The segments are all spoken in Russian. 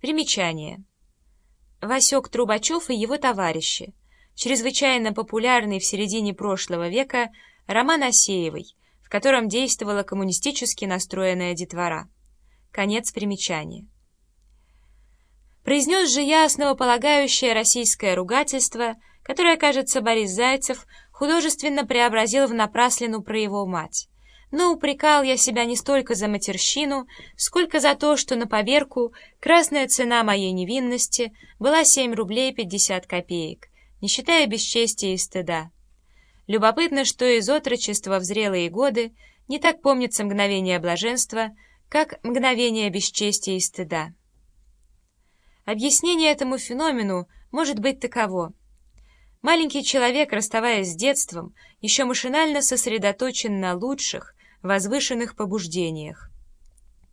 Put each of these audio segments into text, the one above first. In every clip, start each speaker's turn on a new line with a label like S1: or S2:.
S1: Примечание. Васек Трубачев и его товарищи. Чрезвычайно популярный в середине прошлого века роман Осеевой, в котором действовала коммунистически настроенная детвора. Конец примечания. Произнес же я основополагающее российское ругательство, которое, кажется, Борис Зайцев художественно преобразил в напраслину про его мать. Но упрекал я себя не столько за матерщину, сколько за то, что на поверку красная цена моей невинности была 7 рублей 50 копеек, не считая бесчестия и стыда. Любопытно, что из отрочества в зрелые годы не так помнится мгновение блаженства, как мгновение бесчестия и стыда. Объяснение этому феномену может быть таково. Маленький человек, расставаясь с детством, еще машинально сосредоточен на лучших, возвышенных побуждениях.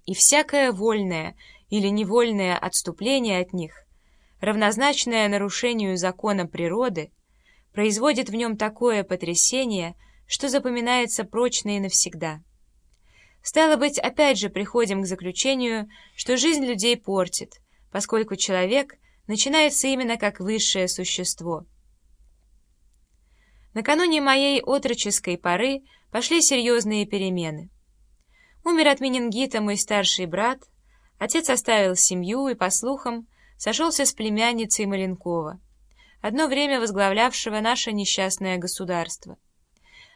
S1: И всякое вольное или невольное отступление от них, равнозначное нарушению закона природы, производит в нем такое потрясение, что запоминается прочно и навсегда. Стало быть, опять же приходим к заключению, что жизнь людей портит – поскольку человек начинается именно как высшее существо. Накануне моей отроческой поры пошли серьезные перемены. Умер от менингита мой старший брат, отец оставил семью и, по слухам, сошелся с племянницей Маленкова, одно время возглавлявшего наше несчастное государство.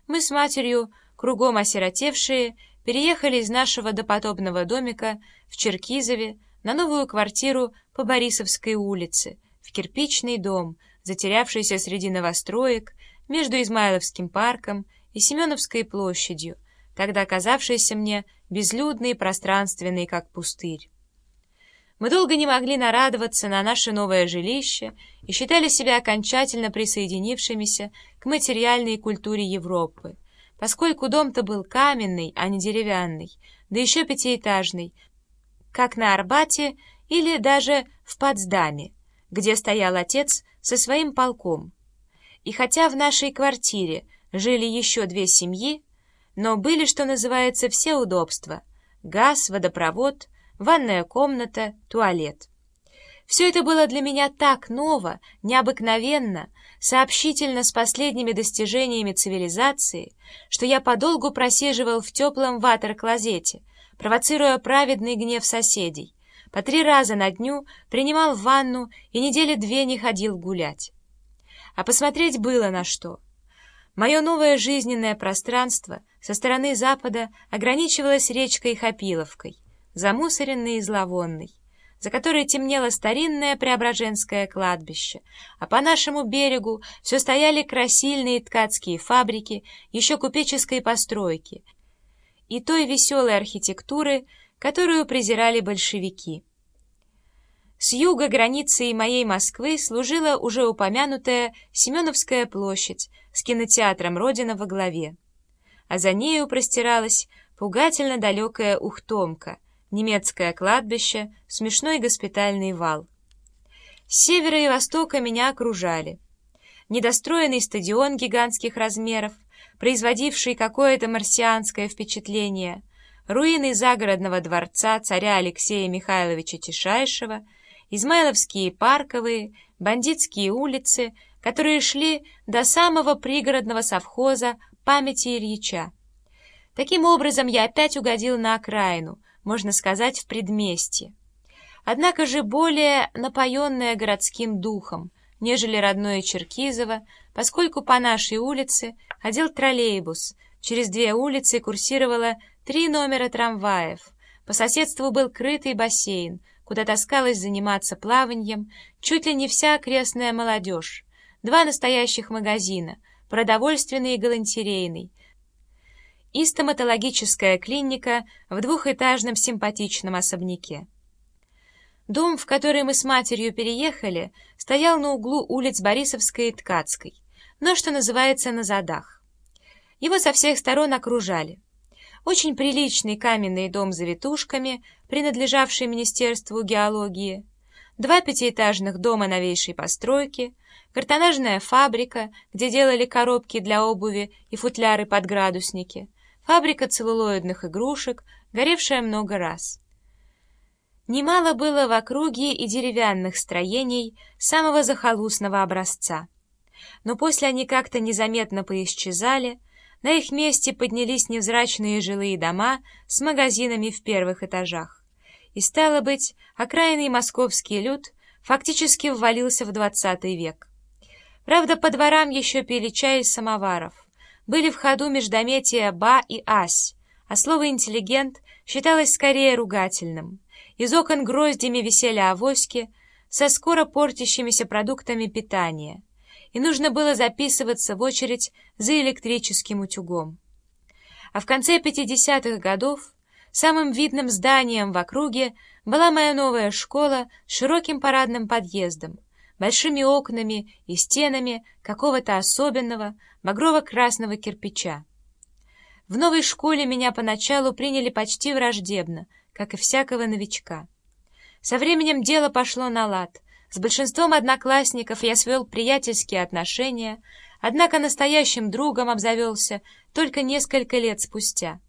S1: Мы с матерью, кругом осиротевшие, переехали из нашего допотопного домика в Черкизове на новую квартиру по Борисовской улице, в кирпичный дом, затерявшийся среди новостроек, между Измайловским парком и Семеновской площадью, тогда казавшийся мне безлюдный и пространственный, как пустырь. Мы долго не могли нарадоваться на наше новое жилище и считали себя окончательно присоединившимися к материальной культуре Европы, поскольку дом-то был каменный, а не деревянный, да еще пятиэтажный, как на Арбате или даже в Потсдаме, где стоял отец со своим полком. И хотя в нашей квартире жили еще две семьи, но были, что называется, все удобства — газ, водопровод, ванная комната, туалет. Все это было для меня так ново, необыкновенно, сообщительно с последними достижениями цивилизации, что я подолгу просиживал в теплом ватер-клозете, провоцируя праведный гнев соседей. По три раза на дню принимал ванну и недели две не ходил гулять. А посмотреть было на что. Мое новое жизненное пространство со стороны запада ограничивалось речкой Хапиловкой, замусоренной и зловонной, за которой темнело старинное Преображенское кладбище, а по нашему берегу все стояли красильные ткацкие фабрики еще купеческой постройки — и той веселой архитектуры, которую презирали большевики. С юга границей моей Москвы служила уже упомянутая Семеновская площадь с кинотеатром «Родина» во главе, а за нею простиралась пугательно далекая Ухтомка, немецкое кладбище, смешной госпитальный вал. С севера и востока меня окружали. Недостроенный стадион гигантских размеров — производивший какое-то марсианское впечатление, руины загородного дворца царя Алексея Михайловича Тишайшего, измайловские парковые, бандитские улицы, которые шли до самого пригородного совхоза памяти Ильича. Таким образом, я опять угодил на окраину, можно сказать, в предместье. Однако же более напоенная городским духом, нежели родное Черкизово, поскольку по нашей улице ходил троллейбус, через две улицы курсировало три номера трамваев, по соседству был крытый бассейн, куда таскалась заниматься плаванием чуть ли не вся окрестная молодежь, два настоящих магазина, продовольственный и галантерейный, и стоматологическая клиника в двухэтажном симпатичном особняке. Дом, в который мы с матерью переехали, стоял на углу улиц Борисовской и Ткацкой, но, что называется, на задах. Его со всех сторон окружали. Очень приличный каменный дом за ветушками, принадлежавший Министерству геологии, два пятиэтажных дома новейшей постройки, картонажная фабрика, где делали коробки для обуви и футляры под градусники, фабрика целлулоидных игрушек, горевшая много раз — Немало было в округе и деревянных строений самого захолустного образца. Но после они как-то незаметно поисчезали, на их месте поднялись невзрачные жилые дома с магазинами в первых этажах. И, стало быть, окраинный московский люд фактически ввалился в двадцатый век. Правда, по дворам еще пили чай из самоваров. Были в ходу междометия «ба» и «ась», а слово «интеллигент» считалось скорее ругательным. Из окон гроздями висели авоськи со скоро портящимися продуктами питания, и нужно было записываться в очередь за электрическим утюгом. А в конце 50-х годов самым видным зданием в округе была моя новая школа с широким парадным подъездом, большими окнами и стенами какого-то особенного багрово-красного кирпича. В новой школе меня поначалу приняли почти враждебно, как и всякого новичка. Со временем дело пошло на лад. С большинством одноклассников я свел приятельские отношения, однако настоящим другом обзавелся только несколько лет спустя.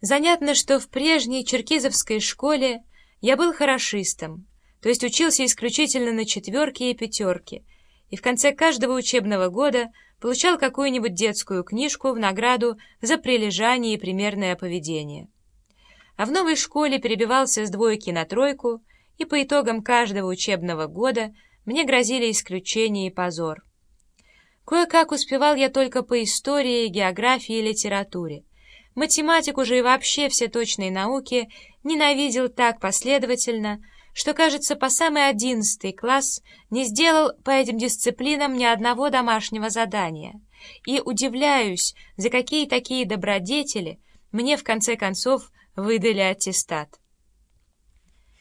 S1: Занятно, что в прежней черкизовской школе я был хорошистом, то есть учился исключительно на четверки и пятерки, и в конце каждого учебного года получал какую-нибудь детскую книжку в награду за прилежание и примерное поведение. А в новой школе перебивался с двойки на тройку, и по итогам каждого учебного года мне грозили исключение и позор. Кое-как успевал я только по истории, географии и литературе. Математику же и вообще все точные науки ненавидел так последовательно, что, кажется, по самый одиннадцатый класс не сделал по этим дисциплинам ни одного домашнего задания. И удивляюсь, за какие такие добродетели мне в конце концов выдали аттестат.